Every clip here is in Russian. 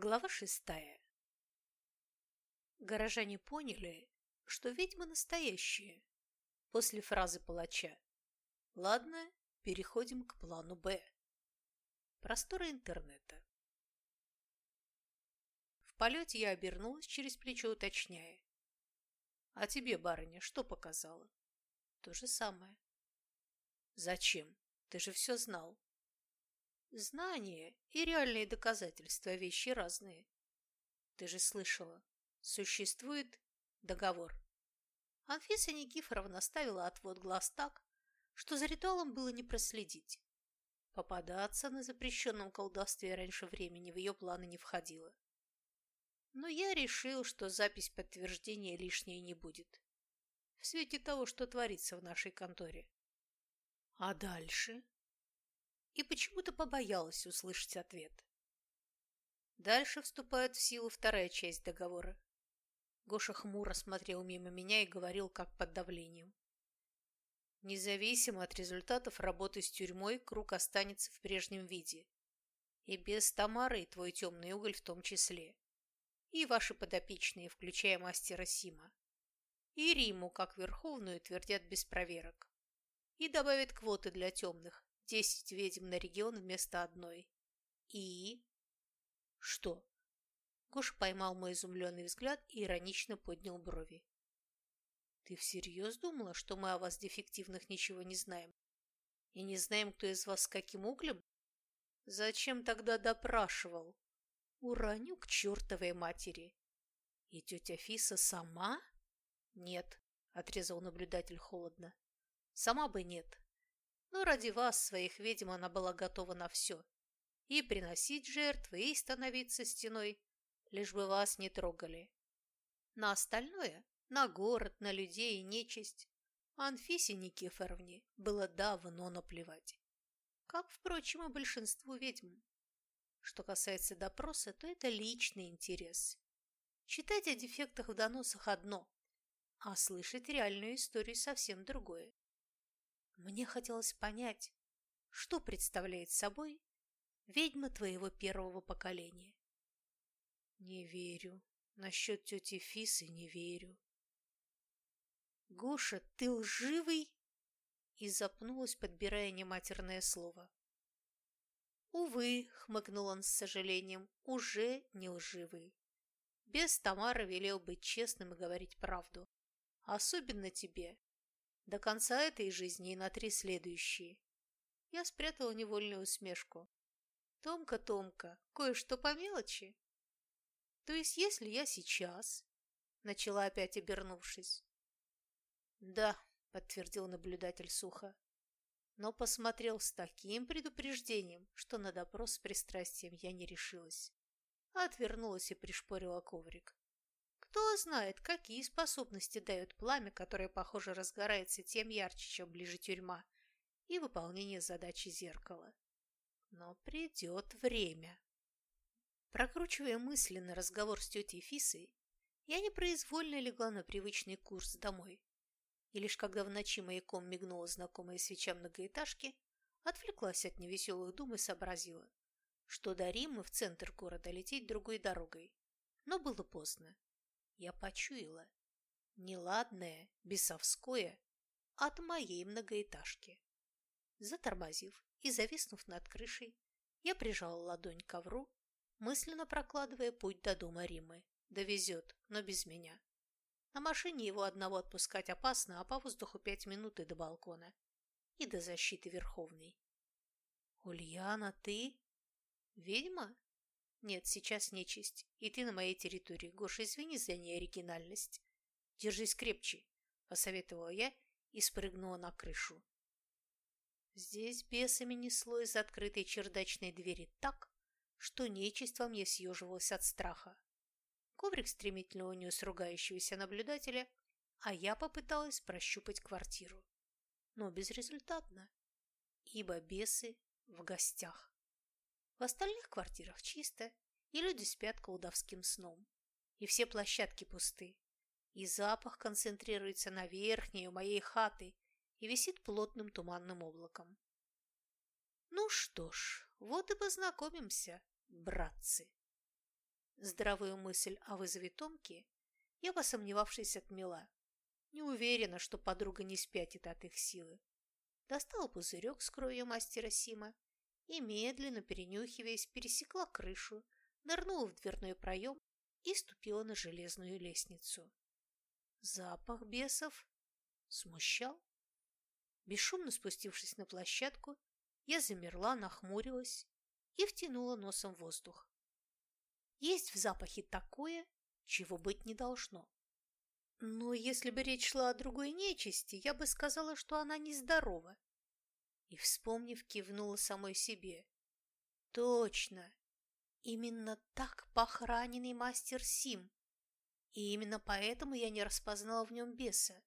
Глава шестая. Горожане поняли, что ведьмы настоящие. После фразы палача «Ладно, переходим к плану Б». Просторы интернета. В полете я обернулась через плечо, уточняя. «А тебе, барыня, что показала?» «То же самое». «Зачем? Ты же все знал». Знания и реальные доказательства – вещи разные. Ты же слышала, существует договор. Анфиса Никифоровна ставила отвод глаз так, что за ритуалом было не проследить. Попадаться на запрещенном колдовстве раньше времени в ее планы не входило. Но я решил, что запись подтверждения лишней не будет. В свете того, что творится в нашей конторе. А дальше? И почему-то побоялась услышать ответ. Дальше вступает в силу вторая часть договора. Гоша хмуро смотрел мимо меня и говорил, как под давлением. Независимо от результатов работы с тюрьмой, круг останется в прежнем виде. И без Тамары, и твой темный уголь в том числе. И ваши подопечные, включая мастера Сима. И Риму, как верховную, твердят без проверок. И добавят квоты для темных, Десять ведьм на регион вместо одной. И... Что? Гоша поймал мой изумленный взгляд и иронично поднял брови. Ты всерьез думала, что мы о вас дефективных ничего не знаем? И не знаем, кто из вас с каким углем? Зачем тогда допрашивал? Уроню к чертовой матери. И тетя Фиса сама? Нет, отрезал наблюдатель холодно. Сама бы нет. Но ради вас, своих ведьм, она была готова на все. И приносить жертвы, и становиться стеной, лишь бы вас не трогали. На остальное, на город, на людей и нечисть, Анфисе Никифоровне было давно наплевать. Как, впрочем, и большинству ведьм. Что касается допроса, то это личный интерес. Читать о дефектах в доносах одно, а слышать реальную историю совсем другое. Мне хотелось понять, что представляет собой ведьма твоего первого поколения. Не верю. Насчет тети Фисы не верю. Гоша, ты лживый? И запнулась, подбирая нематерное слово. Увы, хмыкнул он с сожалением, уже не лживый. Без Тамары велел быть честным и говорить правду. Особенно тебе, до конца этой жизни и на три следующие. Я спрятала невольную усмешку. Томка, Томка, кое-что по мелочи. То есть, если я сейчас... Начала опять обернувшись. Да, подтвердил наблюдатель сухо, но посмотрел с таким предупреждением, что на допрос с пристрастием я не решилась. А отвернулась и пришпорила коврик. Кто знает, какие способности дает пламя, которое, похоже, разгорается тем ярче, чем ближе тюрьма, и выполнение задачи зеркала. Но придет время. Прокручивая мысленно разговор с тетей Фисой, я непроизвольно легла на привычный курс домой. И лишь когда в ночи маяком мигнула знакомая свеча многоэтажки, отвлеклась от невеселых дум и сообразила, что до Римы в центр города лететь другой дорогой. Но было поздно. Я почуяла. Неладное, бесовское от моей многоэтажки. Затормозив и зависнув над крышей, я прижала ладонь к ковру, мысленно прокладывая путь до дома Римы. Довезет, но без меня. На машине его одного отпускать опасно, а по воздуху пять минут и до балкона. И до защиты Верховной. «Ульяна, ты? Ведьма?» Нет, сейчас нечисть. И ты на моей территории. Гоша, извини за неоригинальность. Держись крепче, посоветовала я и спрыгнула на крышу. Здесь бесами несло из открытой чердачной двери так, что нечисть во мне съеживалась от страха. Коврик стремительно унес ругающегося наблюдателя, а я попыталась прощупать квартиру. Но безрезультатно, ибо бесы в гостях. В остальных квартирах чисто, и люди спят колдовским сном. И все площадки пусты. И запах концентрируется на верхней у моей хаты и висит плотным туманным облаком. Ну что ж, вот и познакомимся, братцы. Здравую мысль о вызове Томки я, посомневавшись, отмела. Не уверена, что подруга не спятит от их силы. Достала пузырек с кровью мастера Сима и, медленно перенюхиваясь, пересекла крышу, нырнула в дверной проем и ступила на железную лестницу. Запах бесов смущал. Бесшумно спустившись на площадку, я замерла, нахмурилась и втянула носом воздух. Есть в запахе такое, чего быть не должно. Но если бы речь шла о другой нечисти, я бы сказала, что она нездорова. И, вспомнив, кивнула самой себе. Точно! Именно так пах раненый мастер Сим. И именно поэтому я не распознала в нем беса.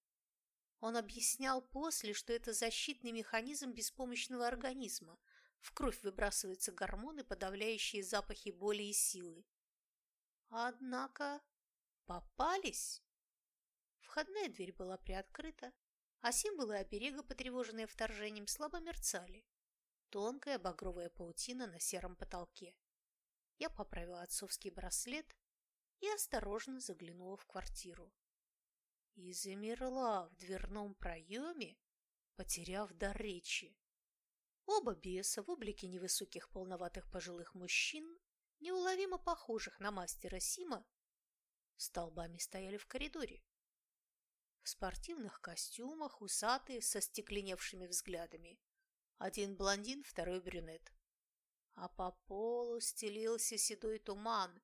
Он объяснял после, что это защитный механизм беспомощного организма. В кровь выбрасываются гормоны, подавляющие запахи боли и силы. Однако попались. Входная дверь была приоткрыта, а символы оберега, потревоженные вторжением, слабо мерцали. Тонкая багровая паутина на сером потолке. Я поправила отцовский браслет и осторожно заглянула в квартиру и замерла в дверном проеме, потеряв дар речи. Оба беса в облике невысоких полноватых пожилых мужчин, неуловимо похожих на мастера Сима, столбами стояли в коридоре. В спортивных костюмах, усатые, со стекленевшими взглядами. Один блондин, второй брюнет. А по полу стелился седой туман,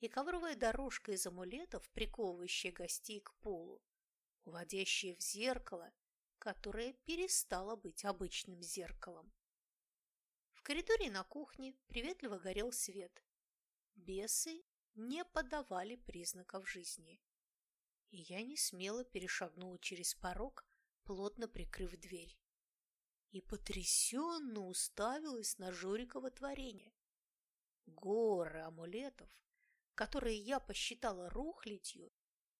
и ковровая дорожка из амулетов, приковывающая гостей к полу, уводящая в зеркало, которое перестало быть обычным зеркалом. В коридоре на кухне приветливо горел свет. Бесы не подавали признаков жизни. И я не смело перешагнула через порог, плотно прикрыв дверь. И потрясенно уставилась на Жорикова творение. Горы амулетов которые я посчитала рухлядью,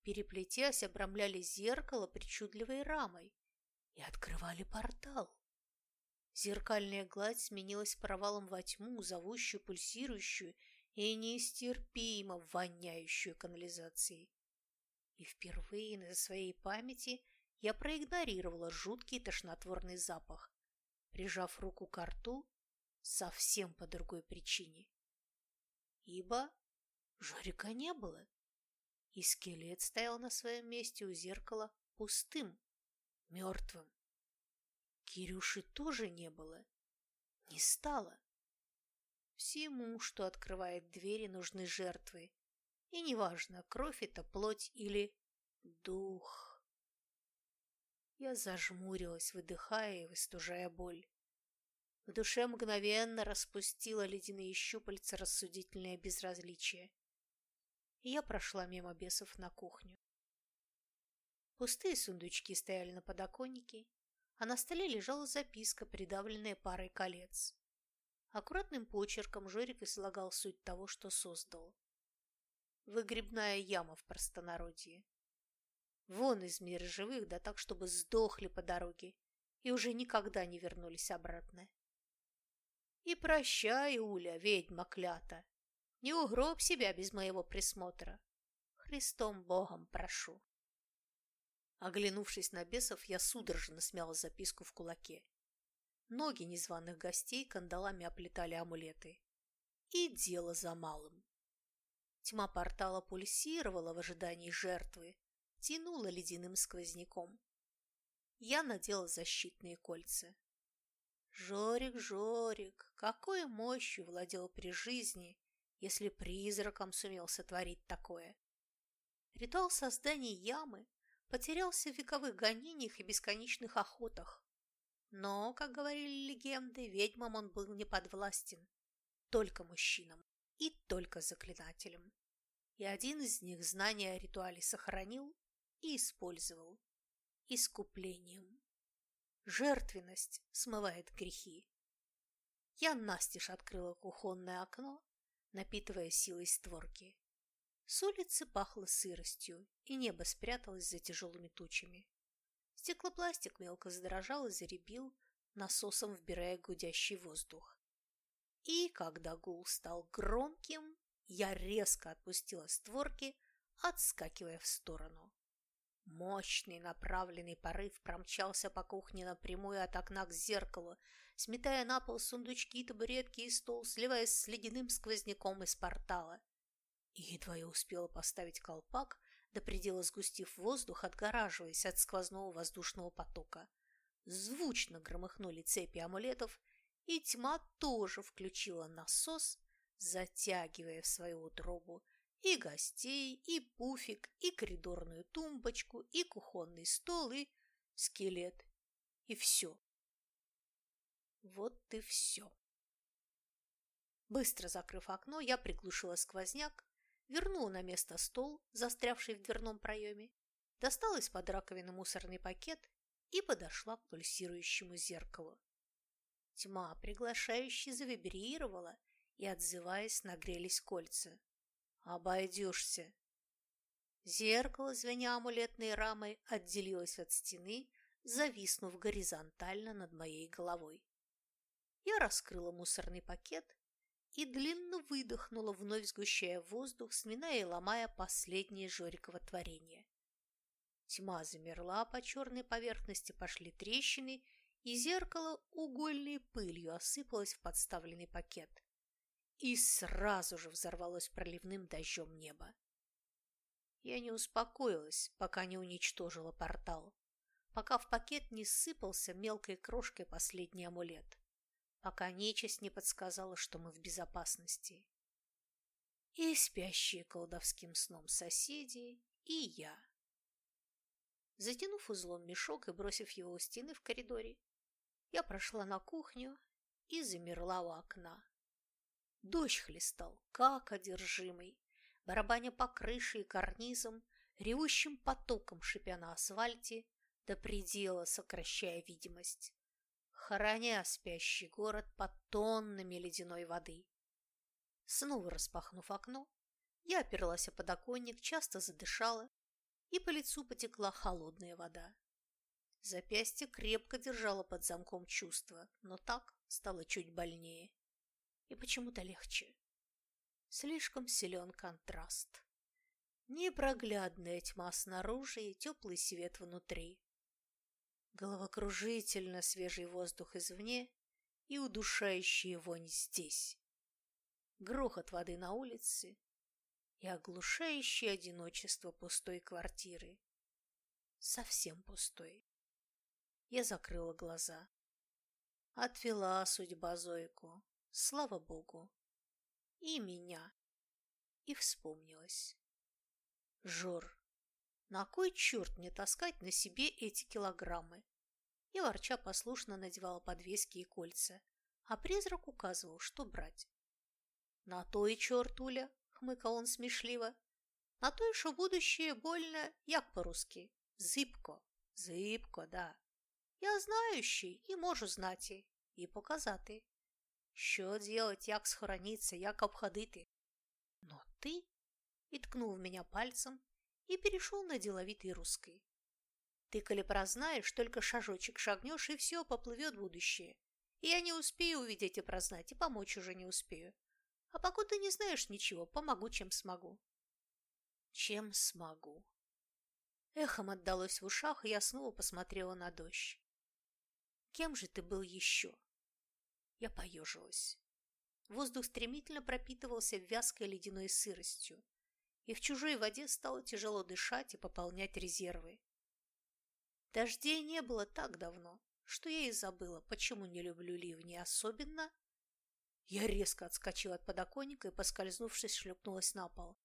переплетясь, обрамляли зеркало причудливой рамой и открывали портал. Зеркальная гладь сменилась провалом во тьму, зовущую, пульсирующую и нестерпимо воняющую канализацией. И впервые на своей памяти я проигнорировала жуткий тошнотворный запах, прижав руку к рту совсем по другой причине. Ибо Жорика не было, и скелет стоял на своем месте у зеркала пустым, мертвым. Кирюши тоже не было, не стало. Всему, что открывает двери, нужны жертвы, и неважно, кровь это плоть или дух. Я зажмурилась, выдыхая и выстужая боль. В душе мгновенно распустила ледяные щупальца рассудительное безразличие и я прошла мимо бесов на кухню. Пустые сундучки стояли на подоконнике, а на столе лежала записка, придавленная парой колец. Аккуратным почерком Жорик излагал суть того, что создал. Выгребная яма в простонародье. Вон из мира живых, да так, чтобы сдохли по дороге и уже никогда не вернулись обратно. И прощай, Уля, ведьма клята, не угроб себя без моего присмотра. Христом Богом прошу. Оглянувшись на бесов, я судорожно смяла записку в кулаке. Ноги незваных гостей кандалами оплетали амулеты. И дело за малым. Тьма портала пульсировала в ожидании жертвы, тянула ледяным сквозняком. Я надела защитные кольца. Жорик, Жорик, какой мощью владел при жизни если призраком сумел сотворить такое. Ритуал создания ямы потерялся в вековых гонениях и бесконечных охотах. Но, как говорили легенды, ведьмам он был не подвластен, только мужчинам и только заклинателям. И один из них знания о ритуале сохранил и использовал искуплением. Жертвенность смывает грехи. Я настежь открыла кухонное окно напитывая силой створки. С улицы пахло сыростью, и небо спряталось за тяжелыми тучами. Стеклопластик мелко задрожал и заребил, насосом вбирая гудящий воздух. И когда гул стал громким, я резко отпустила створки, отскакивая в сторону. Мощный направленный порыв промчался по кухне напрямую от окна к зеркалу, сметая на пол сундучки, табуретки и стол, сливаясь с ледяным сквозняком из портала. И едва я успела поставить колпак, до предела сгустив воздух, отгораживаясь от сквозного воздушного потока. Звучно громыхнули цепи амулетов, и тьма тоже включила насос, затягивая в свою утробу и гостей, и пуфик, и коридорную тумбочку, и кухонный стол, и скелет. И все. Вот и все. Быстро закрыв окно, я приглушила сквозняк, вернула на место стол, застрявший в дверном проеме, достала из-под раковины мусорный пакет и подошла к пульсирующему зеркалу. Тьма приглашающе завибрировала, и, отзываясь, нагрелись кольца. Обойдешься. Зеркало, звеня амулетной рамой, отделилось от стены, зависнув горизонтально над моей головой. Я раскрыла мусорный пакет и длинно выдохнула, вновь сгущая воздух, сминая и ломая последнее Жорикова творение. Тьма замерла, по черной поверхности пошли трещины, и зеркало угольной пылью осыпалось в подставленный пакет и сразу же взорвалось проливным дождем небо. Я не успокоилась, пока не уничтожила портал, пока в пакет не сыпался мелкой крошкой последний амулет, пока нечисть не подсказала, что мы в безопасности. И спящие колдовским сном соседи, и я. Затянув узлом мешок и бросив его у стены в коридоре, я прошла на кухню и замерла у окна. Дождь хлестал, как одержимый, барабаня по крыше и карнизам, ревущим потоком шипя на асфальте, до предела сокращая видимость, хороня спящий город под тоннами ледяной воды. Снова распахнув окно, я оперлась о подоконник, часто задышала, и по лицу потекла холодная вода. Запястье крепко держало под замком чувства, но так стало чуть больнее и почему-то легче. Слишком силен контраст. Непроглядная тьма снаружи и теплый свет внутри. Головокружительно свежий воздух извне и удушающая вонь здесь. Грохот воды на улице и оглушающее одиночество пустой квартиры. Совсем пустой. Я закрыла глаза. Отвела судьба Зойку. Слава Богу. И меня. И вспомнилось. Жор, на кой черт мне таскать на себе эти килограммы? И ворча послушно надевала подвески и кольца, а призрак указывал, что брать. На то и черт, Уля, хмыкал он смешливо. На то что будущее больно, як по-русски, зыбко, зыбко, да. Я знающий и можу знати, і показати. Що делать, як схорониться, як обходити? Но ты и ткнул меня пальцем и перешел на деловитый русский. Ты, коли прознаешь, только шажочек шагнешь, и все, поплывет будущее. И я не успею увидеть и прознать, и помочь уже не успею. А пока ты не знаешь ничего, помогу, чем смогу. Чем смогу. Эхом отдалось в ушах, и я снова посмотрела на дождь. Кем же ты был еще? Я поежилась. Воздух стремительно пропитывался вязкой ледяной сыростью, и в чужой воде стало тяжело дышать и пополнять резервы. Дождей не было так давно, что я и забыла, почему не люблю ливни, особенно... Я резко отскочила от подоконника и, поскользнувшись, шлепнулась на пол.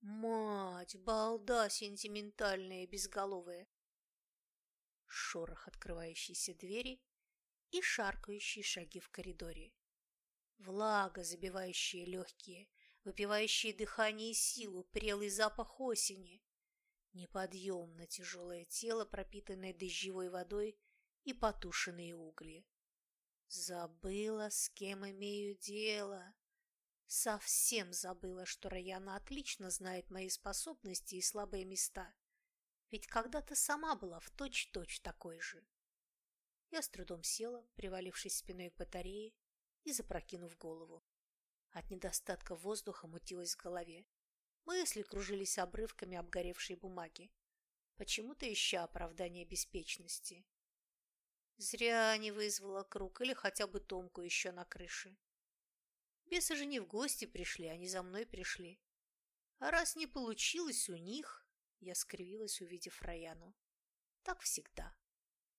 Мать, балда сентиментальная и безголовая! Шорох открывающейся двери и шаркающие шаги в коридоре. Влага, забивающая легкие, выпивающие дыхание и силу, прелый запах осени. Неподъемно тяжелое тело, пропитанное дождевой водой и потушенные угли. Забыла, с кем имею дело. Совсем забыла, что Раяна отлично знает мои способности и слабые места. Ведь когда-то сама была в точь-точь -точь такой же. Я с трудом села, привалившись спиной к батарее и запрокинув голову. От недостатка воздуха мутилось в голове. Мысли кружились обрывками обгоревшей бумаги, почему-то ища оправдание беспечности. Зря не вызвала круг или хотя бы Томку еще на крыше. Бесы же не в гости пришли, они за мной пришли. А раз не получилось у них, я скривилась, увидев Раяну. Так всегда.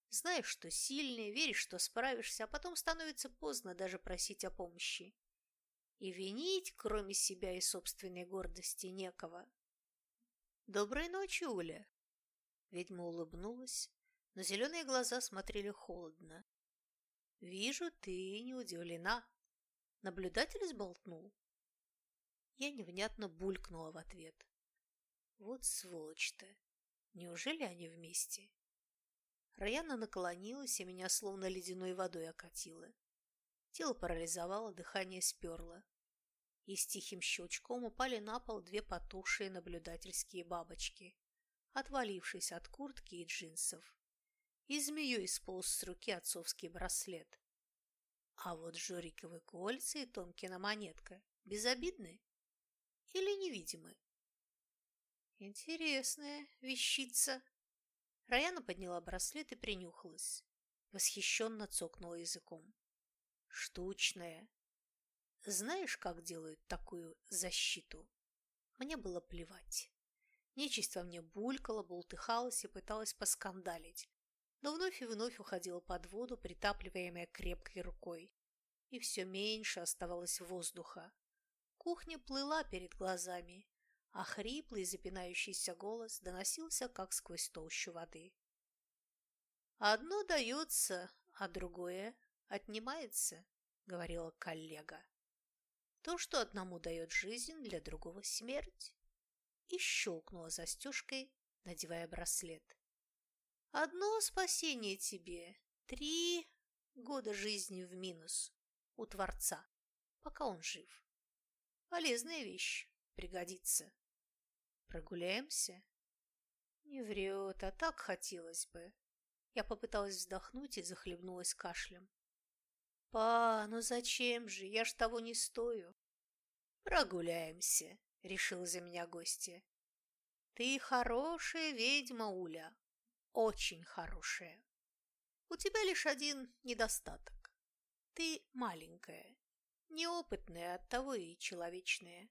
Знаешь, что сильный, веришь, что справишься, а потом становится поздно даже просить о помощи. И винить, кроме себя и собственной гордости, некого. «Доброй ночи, Уля!» Ведьма улыбнулась, но зеленые глаза смотрели холодно. «Вижу, ты не удивлена. Наблюдатель сболтнул?» Я невнятно булькнула в ответ. «Вот сволочь-то! Неужели они вместе?» Раяна наклонилась, и меня словно ледяной водой окатило. Тело парализовало, дыхание сперло. И с тихим щелчком упали на пол две потухшие наблюдательские бабочки, отвалившись от куртки и джинсов. И змеей сполз с руки отцовский браслет. А вот Жориковы кольца и Томкина монетка безобидны или невидимы? Интересная вещица. Раяна подняла браслет и принюхалась. Восхищенно цокнула языком. Штучная. Знаешь, как делают такую защиту? Мне было плевать. Нечисть во мне булькала, бултыхалась и пыталась поскандалить, но вновь и вновь уходила под воду, притапливаемая крепкой рукой. И все меньше оставалось воздуха. Кухня плыла перед глазами, а хриплый, запинающийся голос доносился, как сквозь толщу воды. «Одно дается, а другое отнимается», — говорила коллега. «То, что одному дает жизнь, для другого смерть». И щелкнула застежкой, надевая браслет. «Одно спасение тебе, три года жизни в минус у Творца, пока он жив. Полезная вещь, пригодится». Прогуляемся? Не врет, а так хотелось бы. Я попыталась вздохнуть и захлебнулась кашлем. «Па, ну зачем же? Я ж того не стою». «Прогуляемся», — решил за меня гостья. «Ты хорошая ведьма, Уля, очень хорошая. У тебя лишь один недостаток. Ты маленькая, неопытная, оттого и человечная.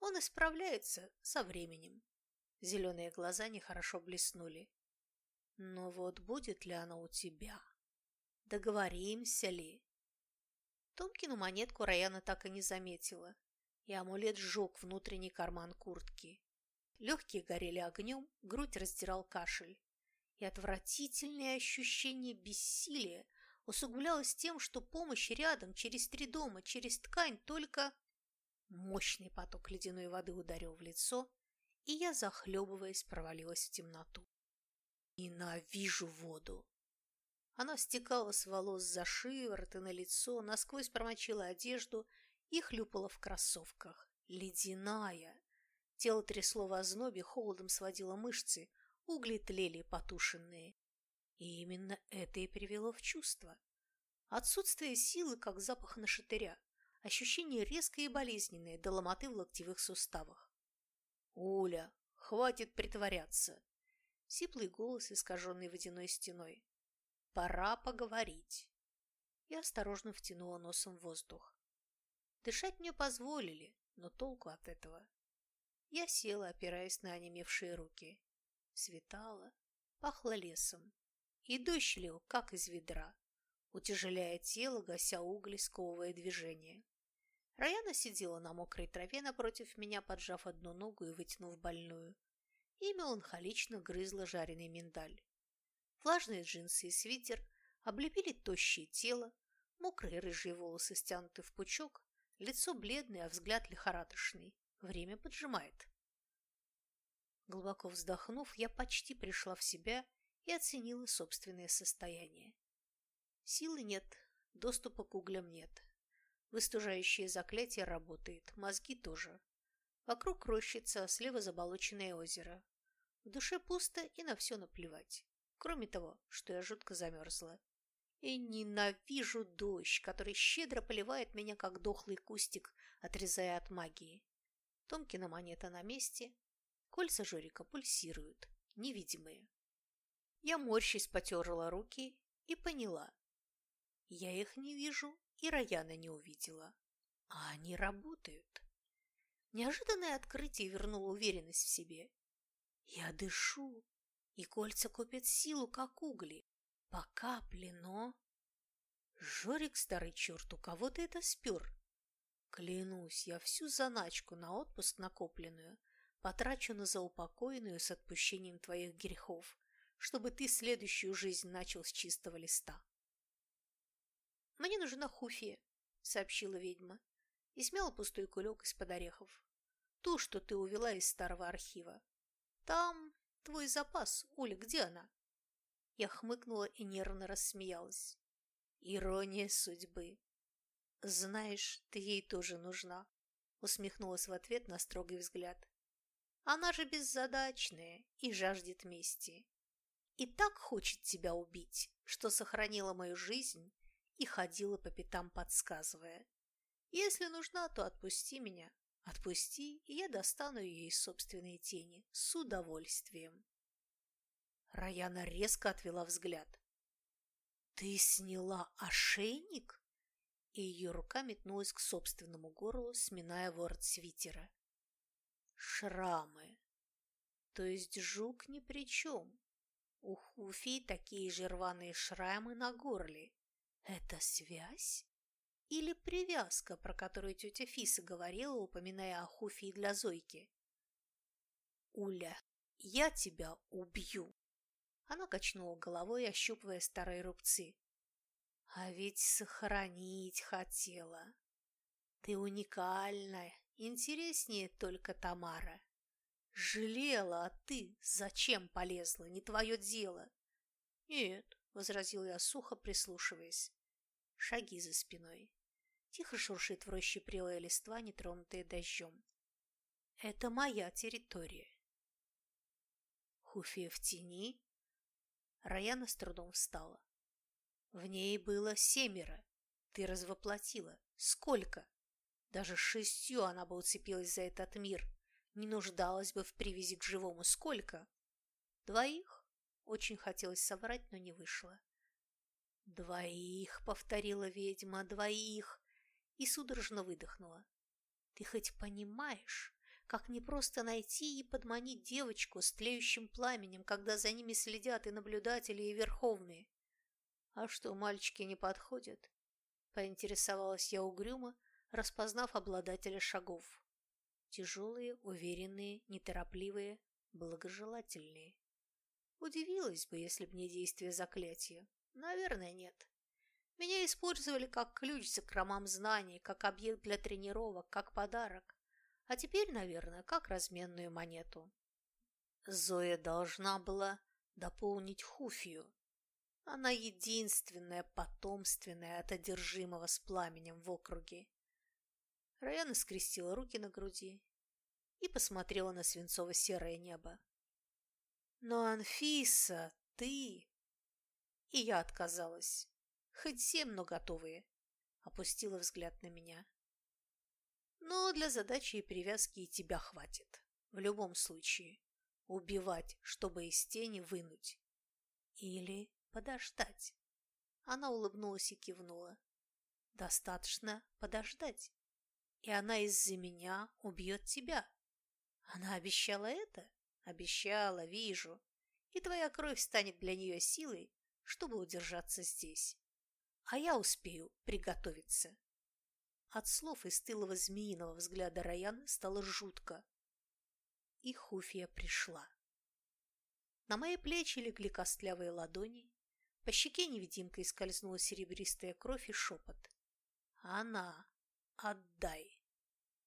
Он исправляется со временем. Зеленые глаза нехорошо блеснули. Но вот будет ли она у тебя? Договоримся ли? Томкину монетку Раяна так и не заметила, и амулет сжег внутренний карман куртки. Легкие горели огнем, грудь раздирал кашель. И отвратительное ощущение бессилия усугублялось тем, что помощь рядом, через три дома, через ткань, только... Мощный поток ледяной воды ударил в лицо, и я, захлебываясь, провалилась в темноту. Ненавижу воду. Она стекала с волос за шиворот и на лицо, насквозь промочила одежду и хлюпала в кроссовках. Ледяная. Тело трясло в ознобе, холодом сводило мышцы, угли тлели потушенные. И именно это и привело в чувство. Отсутствие силы, как запах на шатыря. Ощущение резкое и болезненное до ломоты в локтевых суставах. «Уля, хватит притворяться!» Сиплый голос, искаженный водяной стеной. «Пора поговорить!» Я осторожно втянула носом воздух. Дышать мне позволили, но толку от этого. Я села, опираясь на онемевшие руки. Светало, пахло лесом. И дождь лил, как из ведра утяжеляя тело, гася угли, сковывая движение. Раяна сидела на мокрой траве напротив меня, поджав одну ногу и вытянув больную, и меланхолично грызла жареный миндаль. Влажные джинсы и свитер облепили тощее тело, мокрые рыжие волосы стянуты в пучок, лицо бледное, а взгляд лихорадочный. Время поджимает. Глубоко вздохнув, я почти пришла в себя и оценила собственное состояние. Силы нет, доступа к углям нет. Выстужающее заклятие работает, мозги тоже. Вокруг рощица, слева заболоченное озеро. В душе пусто и на все наплевать. Кроме того, что я жутко замерзла. И ненавижу дождь, который щедро поливает меня, как дохлый кустик, отрезая от магии. Томкина монета на месте, кольца Жорика пульсируют, невидимые. Я морщись потерла руки и поняла. Я их не вижу, и Раяна не увидела. А они работают. Неожиданное открытие вернуло уверенность в себе. Я дышу, и кольца копят силу, как угли. По капле, но... Жорик, старый черт, у кого ты это спер? Клянусь, я всю заначку на отпуск накопленную потрачу на заупокойную с отпущением твоих грехов, чтобы ты следующую жизнь начал с чистого листа. «Мне нужна хуфия», — сообщила ведьма и смяла пустой кулек из-под орехов. «Ту, что ты увела из старого архива. Там твой запас. Оля, где она?» Я хмыкнула и нервно рассмеялась. Ирония судьбы. «Знаешь, ты ей тоже нужна», — усмехнулась в ответ на строгий взгляд. «Она же беззадачная и жаждет мести. И так хочет тебя убить, что сохранила мою жизнь и ходила по пятам, подсказывая. Если нужна, то отпусти меня. Отпусти, и я достану ее из собственной тени с удовольствием». Раяна резко отвела взгляд. «Ты сняла ошейник?» И ее рука метнулась к собственному горлу, сминая ворот свитера. «Шрамы. То есть жук ни при чем. У Хуфи такие же рваные шрамы на горле. Это связь? Или привязка, про которую тетя Фиса говорила, упоминая о Хуфи для Зойки? «Уля, я тебя убью!» Она качнула головой, ощупывая старые рубцы. А ведь сохранить хотела. Ты уникальная, интереснее только Тамара. Жалела, а ты зачем полезла? Не твое дело. Нет, возразил я сухо, прислушиваясь. Шаги за спиной. Тихо шуршит в роще прелая листва, нетронутая дождем. Это моя территория. Хуфия в тени, Раяна с трудом встала. В ней было семеро. Ты развоплотила. Сколько? Даже шестью она бы уцепилась за этот мир. Не нуждалась бы в привязи к живому. Сколько? Двоих? Очень хотелось соврать, но не вышло. «Двоих», — повторила ведьма, — «двоих», и судорожно выдохнула. «Ты хоть понимаешь, как непросто найти и подманить девочку с тлеющим пламенем, когда за ними следят и наблюдатели, и верховные. А что, мальчики не подходят? Поинтересовалась я угрюмо, распознав обладателя шагов. Тяжелые, уверенные, неторопливые, благожелательные. Удивилась бы, если б не действие заклятия. Наверное, нет. Меня использовали как ключ к закромам знаний, как объект для тренировок, как подарок а теперь, наверное, как разменную монету. Зоя должна была дополнить Хуфию. Она единственная потомственная от одержимого с пламенем в округе. Раяна скрестила руки на груди и посмотрела на свинцово-серое небо. «Но, Анфиса, ты...» И я отказалась. Хоть семь, но готовые. Опустила взгляд на меня. Но для задачи и привязки и тебя хватит. В любом случае. Убивать, чтобы из тени вынуть. Или подождать. Она улыбнулась и кивнула. Достаточно подождать. И она из-за меня убьет тебя. Она обещала это? Обещала, вижу. И твоя кровь станет для нее силой, чтобы удержаться здесь. А я успею приготовиться. От слов и стылого змеиного взгляда Раяны стало жутко. И Хуфия пришла. На мои плечи легли костлявые ладони, по щеке невидимкой скользнула серебристая кровь и шепот. «Она! Отдай!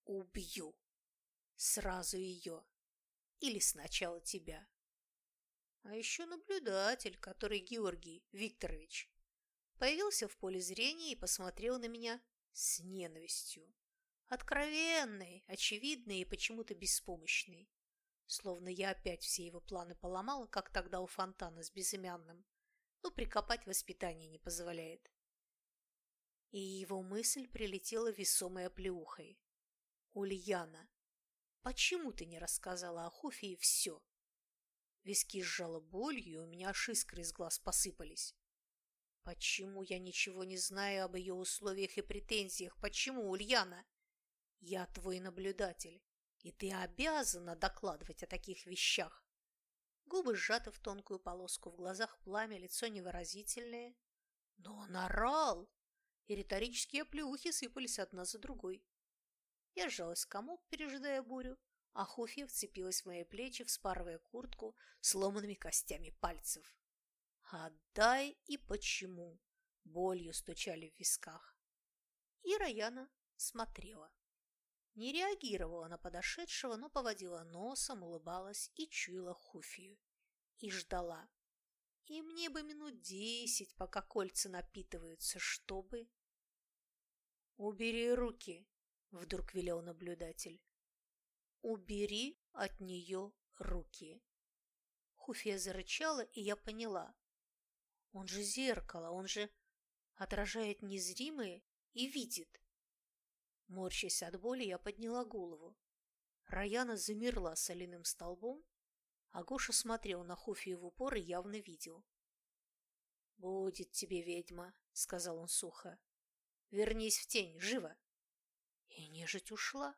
Убью! Сразу ее! Или сначала тебя!» А еще наблюдатель, который Георгий Викторович, появился в поле зрения и посмотрел на меня с ненавистью. Откровенной, очевидной и почему-то беспомощной. Словно я опять все его планы поломала, как тогда у фонтана с безымянным. но прикопать воспитание не позволяет. И его мысль прилетела весомой оплеухой. «Ульяна, почему ты не рассказала о Хуфе и все?» Виски сжала болью, и у меня аж искры из глаз посыпались. Почему я ничего не знаю об ее условиях и претензиях? Почему, Ульяна? Я твой наблюдатель, и ты обязана докладывать о таких вещах. Губы сжаты в тонкую полоску, в глазах пламя, лицо невыразительное. Но он орал, и риторические оплеухи сыпались одна за другой. Я сжалась в комок, пережидая бурю, а Хуфья вцепилась в мои плечи, вспарывая куртку сломанными костями пальцев. «Отдай и почему?» Болью стучали в висках. И Раяна смотрела. Не реагировала на подошедшего, но поводила носом, улыбалась и чуяла Хуфию. И ждала. И мне бы минут десять, пока кольца напитываются, чтобы... «Убери руки!» — вдруг велел наблюдатель. «Убери от нее руки!» Хуфия зарычала, и я поняла. Он же зеркало, он же отражает незримое и видит. Морщась от боли, я подняла голову. Раяна замерла соляным столбом, а Гоша смотрел на Хуфию в упор и явно видел. «Будет тебе, ведьма», — сказал он сухо. «Вернись в тень, живо!» И нежить ушла.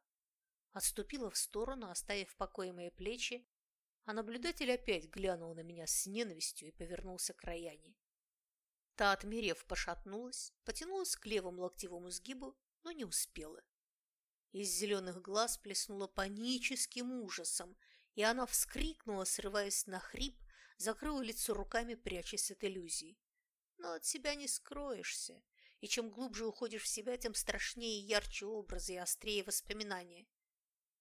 Отступила в сторону, оставив в покое мои плечи, а наблюдатель опять глянул на меня с ненавистью и повернулся к Раяне. Та, отмерев, пошатнулась, потянулась к левому локтевому сгибу, но не успела. Из зеленых глаз плеснула паническим ужасом, и она вскрикнула, срываясь на хрип, закрыла лицо руками, прячась от иллюзий. Но от себя не скроешься, и чем глубже уходишь в себя, тем страшнее и ярче образы и острее воспоминания.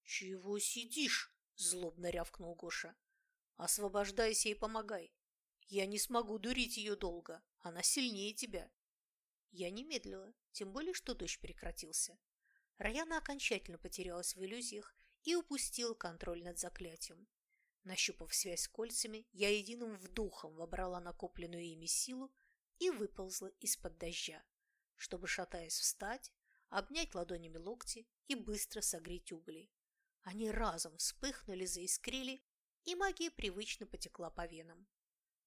«Чего сидишь?» – злобно рявкнул Гоша. «Освобождайся и помогай. Я не смогу дурить ее долго. Она сильнее тебя. Я не медлила, тем более, что дождь прекратился. Раяна окончательно потерялась в иллюзиях и упустила контроль над заклятием. Нащупав связь с кольцами, я единым вдохом вобрала накопленную ими силу и выползла из-под дождя, чтобы, шатаясь, встать, обнять ладонями локти и быстро согреть угли. Они разом вспыхнули, заискрили, и магия привычно потекла по венам.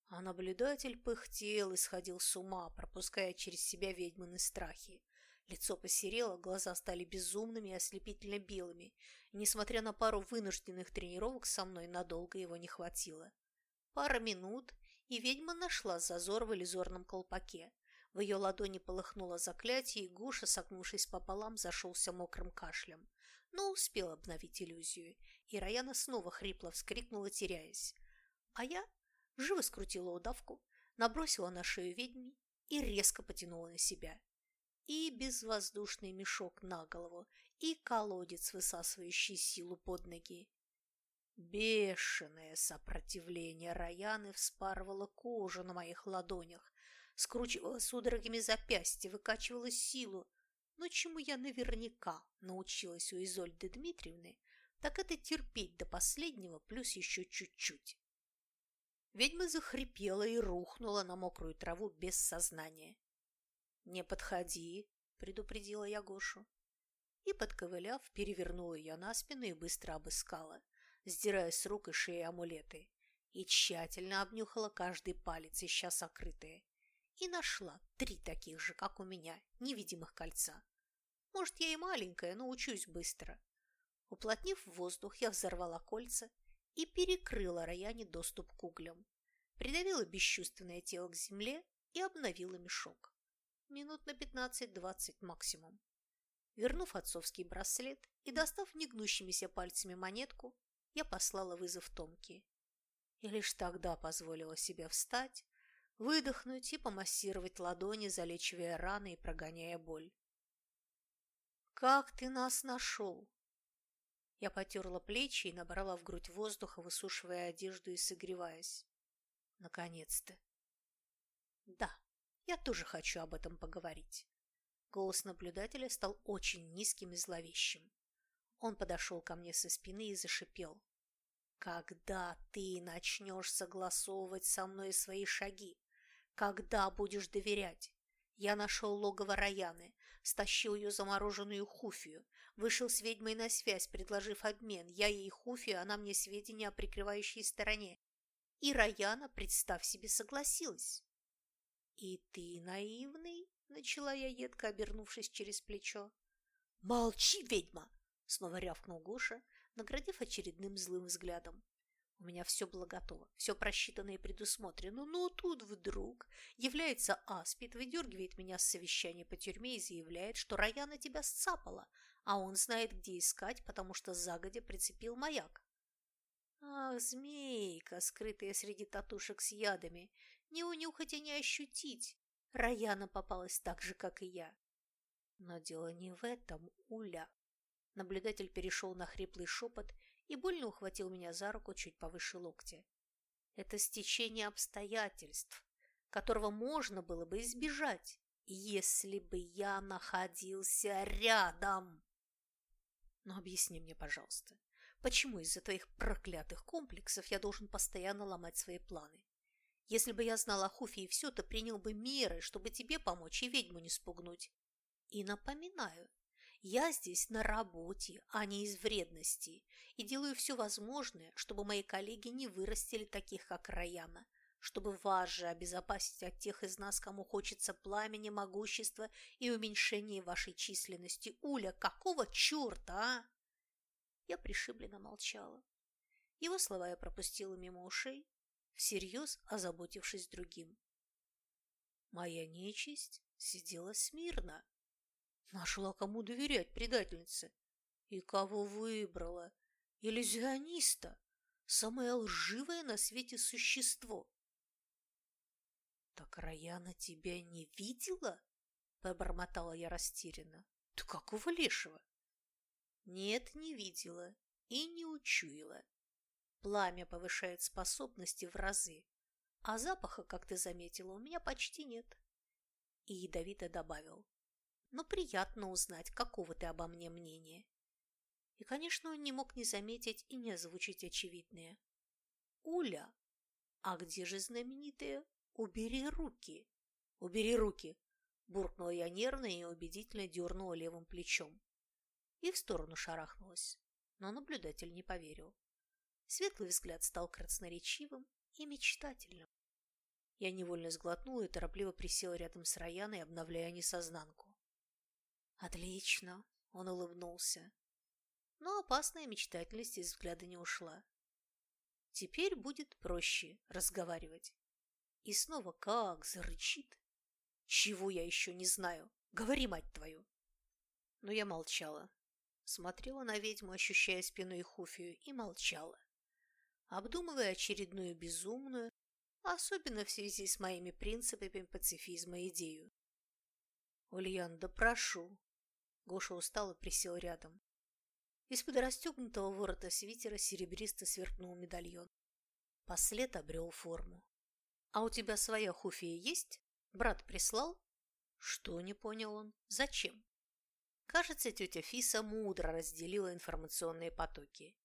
А наблюдатель пыхтел и сходил с ума, пропуская через себя ведьмины страхи. Лицо посерело, глаза стали безумными и ослепительно белыми, и, несмотря на пару вынужденных тренировок со мной, надолго его не хватило. Пара минут, и ведьма нашла зазор в иллюзорном колпаке. В ее ладони полыхнуло заклятие, и Гуша, согнувшись пополам, зашелся мокрым кашлем. Но успел обновить иллюзию, и Раяна снова хрипло вскрикнула, теряясь. А я живо скрутила удавку, набросила на шею ведьми и резко потянула на себя. И безвоздушный мешок на голову, и колодец, высасывающий силу под ноги. Бешеное сопротивление Раяны вспарывало кожу на моих ладонях, скручивало судорогами запястья, выкачивало силу. Но чему я наверняка научилась у Изольды Дмитриевны, так это терпеть до последнего, плюс еще чуть-чуть. Ведьма захрипела и рухнула на мокрую траву без сознания. «Не подходи», — предупредила я Гошу. И, подковыляв, перевернула ее на спину и быстро обыскала, сдирая с рук и шеи амулеты, и тщательно обнюхала каждый палец, ища сокрытые. И нашла три таких же, как у меня, невидимых кольца. Может, я и маленькая, но учусь быстро. Уплотнив воздух, я взорвала кольца и перекрыла Раяне доступ к углям. Придавила бесчувственное тело к земле и обновила мешок. Минут на 15-20 максимум. Вернув отцовский браслет и достав негнущимися пальцами монетку, я послала вызов Томке. И лишь тогда позволила себе встать, выдохнуть и помассировать ладони, залечивая раны и прогоняя боль. «Как ты нас нашел?» Я потерла плечи и набрала в грудь воздуха, высушивая одежду и согреваясь. Наконец-то. Да, я тоже хочу об этом поговорить. Голос наблюдателя стал очень низким и зловещим. Он подошел ко мне со спины и зашипел. «Когда ты начнешь согласовывать со мной свои шаги? Когда будешь доверять? Я нашел логово Раяны, стащил ее замороженную хуфию, вышел с ведьмой на связь, предложив обмен. Я ей хуфию, она мне сведения о прикрывающей стороне. И Раяна, представь себе, согласилась. «И ты наивный?» – начала я едко, обернувшись через плечо. «Молчи, ведьма!» – снова рявкнул Гоша, наградив очередным злым взглядом. У меня все было готово, все просчитано и предусмотрено, но тут вдруг является Аспид, выдергивает меня с совещания по тюрьме и заявляет, что Раяна тебя сцапала, а он знает, где искать, потому что загодя прицепил маяк. Ах, змейка, скрытая среди татушек с ядами, не унюхать и не ощутить. Раяна попалась так же, как и я. Но дело не в этом, Уля. Наблюдатель перешел на хриплый шепот и больно ухватил меня за руку чуть повыше локтя. Это стечение обстоятельств, которого можно было бы избежать, если бы я находился рядом. Но объясни мне, пожалуйста, почему из-за твоих проклятых комплексов я должен постоянно ломать свои планы? Если бы я знал о Хуфе и все, то принял бы меры, чтобы тебе помочь и ведьму не спугнуть. И напоминаю, я здесь на работе, а не из вредности, и делаю все возможное, чтобы мои коллеги не вырастили таких, как Раяна, чтобы вас же обезопасить от тех из нас, кому хочется пламени, могущества и уменьшения вашей численности. Уля, какого черта, а? Я пришибленно молчала. Его слова я пропустила мимо ушей, всерьез озаботившись другим. Моя нечисть сидела смирно, Нашла кому доверять предательнице. И кого выбрала? Иллюзиониста. Самое лживое на свете существо. «Так Раяна тебя не видела?» – пробормотала я растерянно. «Ты какого лешего?» «Нет, не видела и не учуяла. Пламя повышает способности в разы, а запаха, как ты заметила, у меня почти нет». И ядовито добавил но приятно узнать, какого ты обо мне мнения. И, конечно, он не мог не заметить и не озвучить очевидное. «Уля, а где же знаменитые «убери руки»?» «Убери руки!» – буркнула я нервно и убедительно дернула левым плечом. И в сторону шарахнулась, но наблюдатель не поверил. Светлый взгляд стал красноречивым и мечтательным. Я невольно сглотнула и торопливо присела рядом с Раяной, обновляя несознанку. «Отлично!» – он улыбнулся. Но опасная мечтательность из взгляда не ушла. Теперь будет проще разговаривать. И снова как зарычит. Чего я еще не знаю? Говори, мать твою! Но я молчала. Смотрела на ведьму, ощущая спиной Хуфию, и молчала. Обдумывая очередную безумную, особенно в связи с моими принципами пацифизма идею. «Ульян, да прошу, Гоша устало присел рядом. Из-под расстегнутого ворота свитера серебристо сверкнул медальон. Послед обрел форму. «А у тебя своя хуфия есть? Брат прислал?» «Что?» – не понял он. «Зачем?» Кажется, тетя Фиса мудро разделила информационные потоки.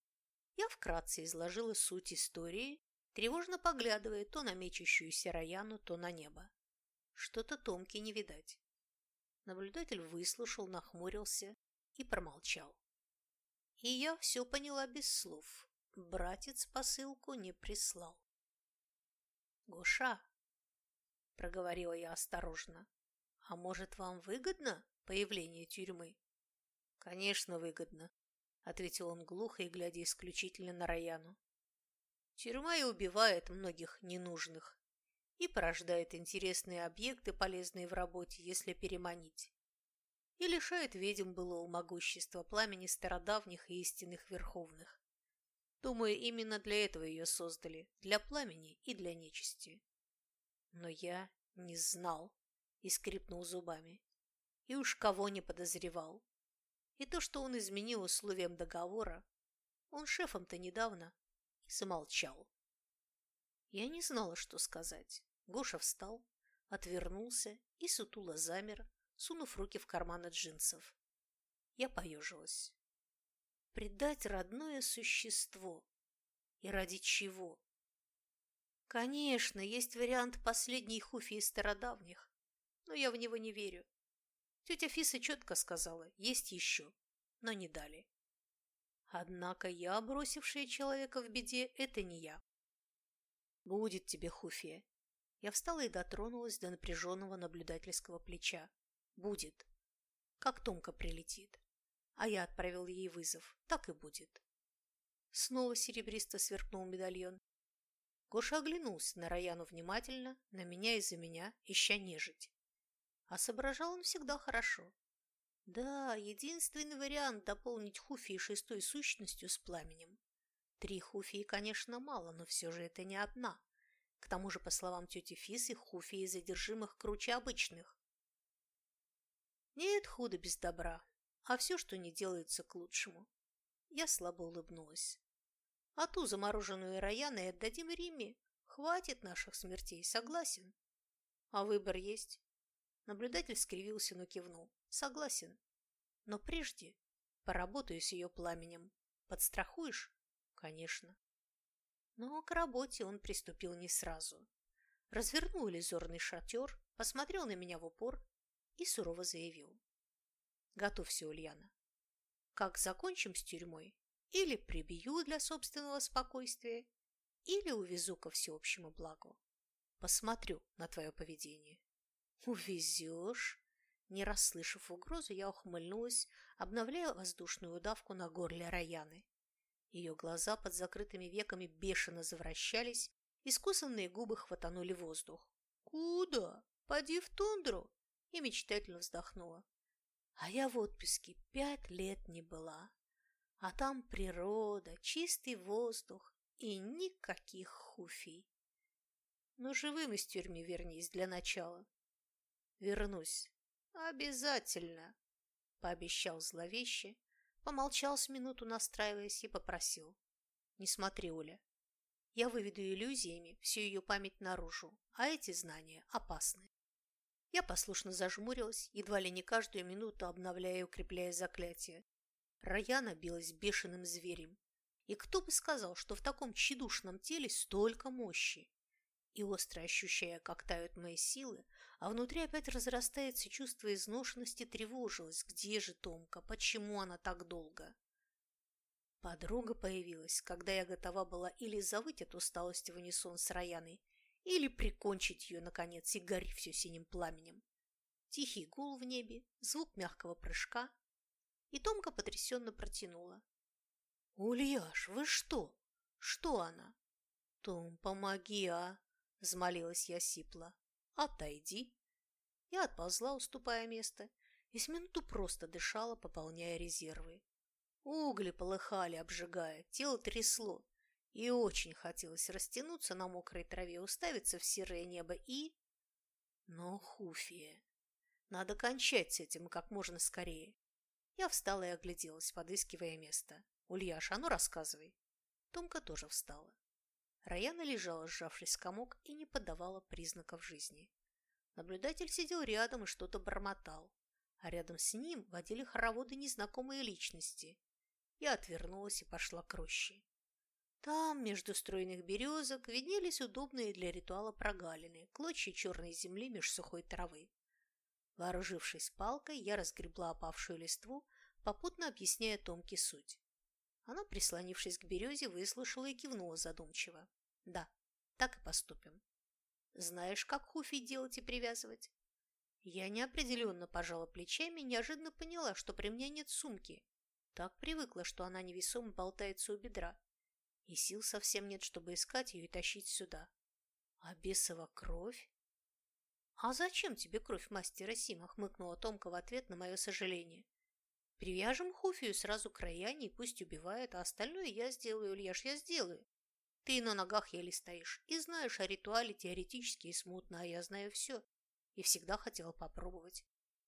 Я вкратце изложила суть истории, тревожно поглядывая то на мечущуюся Раяну, то на небо. Что-то Томки не видать. Наблюдатель выслушал, нахмурился и промолчал. И я все поняла без слов. Братец посылку не прислал. «Гоша», — проговорила я осторожно, — «а может, вам выгодно появление тюрьмы?» «Конечно, выгодно», — ответил он глухо и глядя исключительно на Раяну. «Тюрьма и убивает многих ненужных и порождает интересные объекты, полезные в работе, если переманить. И лишает ведьм былого могущества пламени стародавних и истинных верховных. Думаю, именно для этого ее создали, для пламени и для нечисти. Но я не знал и скрипнул зубами. И уж кого не подозревал. И то, что он изменил условиям договора, он шефом-то недавно, и замолчал. Я не знала, что сказать. Гоша встал, отвернулся и сутуло замер, сунув руки в карманы джинсов. Я поежилась. Предать родное существо. И ради чего? Конечно, есть вариант последней хуфи из стародавних, но я в него не верю. Тетя Фиса четко сказала, есть еще, но не дали. Однако я, бросившая человека в беде, это не я. Будет тебе хуфия. Я встала и дотронулась до напряженного наблюдательского плеча. Будет. Как Томка прилетит. А я отправил ей вызов. Так и будет. Снова серебристо сверкнул медальон. Гоша оглянулся на Раяну внимательно, на меня из-за меня, ища нежить. А соображал он всегда хорошо. Да, единственный вариант дополнить хуфии шестой сущностью с пламенем. Три хуфии, конечно, мало, но все же это не одна. К тому же, по словам тети Фисы, хуфии задержимых круче обычных. Нет худа без добра, а все, что не делается к лучшему. Я слабо улыбнулась. А ту замороженную Раяной отдадим Риме. Хватит наших смертей, согласен. А выбор есть. Наблюдатель скривился, но кивнул. Согласен. Но прежде поработаю с ее пламенем. Подстрахуешь? Конечно. Но к работе он приступил не сразу. Развернул иллюзорный шатер, посмотрел на меня в упор и сурово заявил. Готовься, Ульяна. Как закончим с тюрьмой, или прибью для собственного спокойствия, или увезу ко всеобщему благу. Посмотрю на твое поведение. Увезешь? Не расслышав угрозу, я ухмыльнулась, обновляя воздушную удавку на горле Раяны. Ее глаза под закрытыми веками бешено завращались, искусанные губы хватанули воздух. «Куда? Поди в тундру!» И мечтательно вздохнула. А я в отпуске пять лет не была. А там природа, чистый воздух и никаких хуфий. Но живым из тюрьмы вернись для начала. Вернусь. Обязательно, пообещал зловеще, помолчал с минуту, настраиваясь, и попросил. Не смотри, Оля. Я выведу иллюзиями всю ее память наружу, а эти знания опасны. Я послушно зажмурилась, едва ли не каждую минуту обновляя и укрепляя заклятие, Раяна билась бешеным зверем. И кто бы сказал, что в таком тщедушном теле столько мощи? И остро ощущая, как тают мои силы, а внутри опять разрастается чувство изношенности, тревожилась. Где же Томка? Почему она так долго? Подруга появилась, когда я готова была или завыть от усталости в унисон с Раяной, или прикончить ее, наконец, и гори все синим пламенем. Тихий гул в небе, звук мягкого прыжка, и Томка потрясенно протянула. «Ульяш, вы что? Что она?» «Том, помоги, а!» – взмолилась я сипло. «Отойди!» Я отползла, уступая место, и с минуту просто дышала, пополняя резервы. Угли полыхали, обжигая, тело трясло, и очень хотелось растянуться на мокрой траве, уставиться в серое небо и... Но хуфия. Надо кончать с этим как можно скорее. Я встала и огляделась, подыскивая место. «Ульяша, а ну рассказывай!» Томка тоже встала. Раяна лежала, сжавшись в комок, и не подавала признаков жизни. Наблюдатель сидел рядом и что-то бормотал, а рядом с ним водили хороводы незнакомые личности. Я отвернулась и пошла к роще. Там, между стройных березок, виднелись удобные для ритуала прогалины, клочья черной земли меж сухой травы. Вооружившись палкой, я разгребла опавшую листву, попутно объясняя Томке суть. Она, прислонившись к березе, выслушала и кивнула задумчиво. «Да, так и поступим. Знаешь, как хуфи делать и привязывать?» Я неопределенно пожала плечами и неожиданно поняла, что при мне нет сумки. Так привыкла, что она невесомо болтается у бедра. И сил совсем нет, чтобы искать ее и тащить сюда. А бесова кровь? «А зачем тебе кровь мастера Сима?» – хмыкнула Томка в ответ на мое сожаление. «Привяжем Хуфию сразу к Раяне и пусть убивает, а остальное я сделаю, Ильяш, я сделаю. Ты на ногах еле стоишь, и знаешь о ритуале теоретически и смутно, а я знаю все. И всегда хотела попробовать.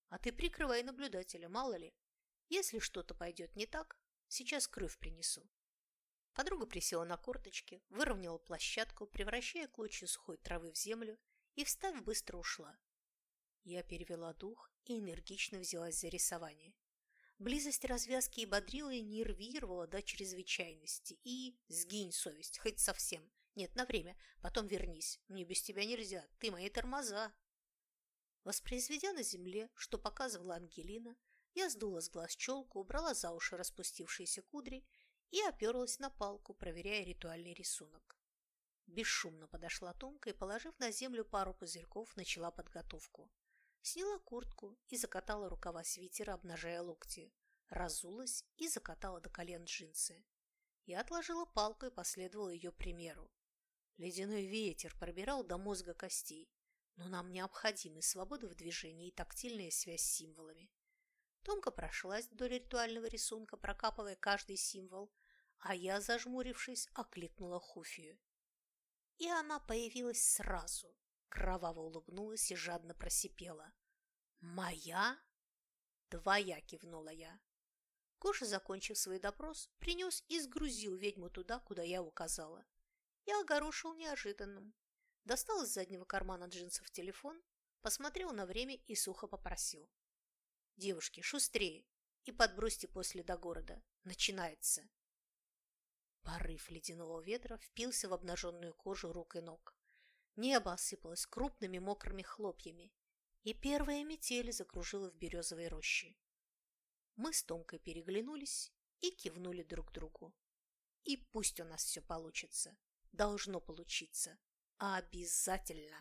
А ты прикрывай наблюдателя, мало ли. Если что-то пойдет не так, сейчас кровь принесу». Подруга присела на корточки, выровняла площадку, превращая клочья сухой травы в землю, и, встав, быстро ушла. Я перевела дух и энергично взялась за рисование. Близость развязки и бодрила и нервировала до чрезвычайности. И, сгинь совесть, хоть совсем, Нет, на время. Потом вернись. Мне без тебя нельзя. Ты мои тормоза. Воспроизведя на земле, что показывала Ангелина, я сдула с глаз челку, убрала за уши распустившиеся кудри и оперлась на палку, проверяя ритуальный рисунок. Бесшумно подошла Томка и, положив на землю пару пузырьков, начала подготовку. Сняла куртку и закатала рукава свитера, обнажая локти. Разулась и закатала до колен джинсы. Я отложила палку и последовала ее примеру. Ледяной ветер пробирал до мозга костей, но нам необходимы свобода в движении и тактильная связь с символами. Томка прошлась вдоль ритуального рисунка, прокапывая каждый символ, а я, зажмурившись, окликнула Хуфию. И она появилась сразу, кроваво улыбнулась и жадно просипела. «Моя?» «Твоя!» – кивнула я. Гоша, закончив свой допрос, принес и сгрузил ведьму туда, куда я указала. Я огорошил неожиданным. Достал из заднего кармана джинсов телефон, посмотрел на время и сухо попросил. «Девушки, шустрее и подбросьте после до города. Начинается!» Порыв ледяного ветра впился в обнаженную кожу рук и ног. Небо осыпалось крупными мокрыми хлопьями, и первая метель закружила в березовой роще. Мы с Томкой переглянулись и кивнули друг другу. И пусть у нас все получится. Должно получиться. Обязательно.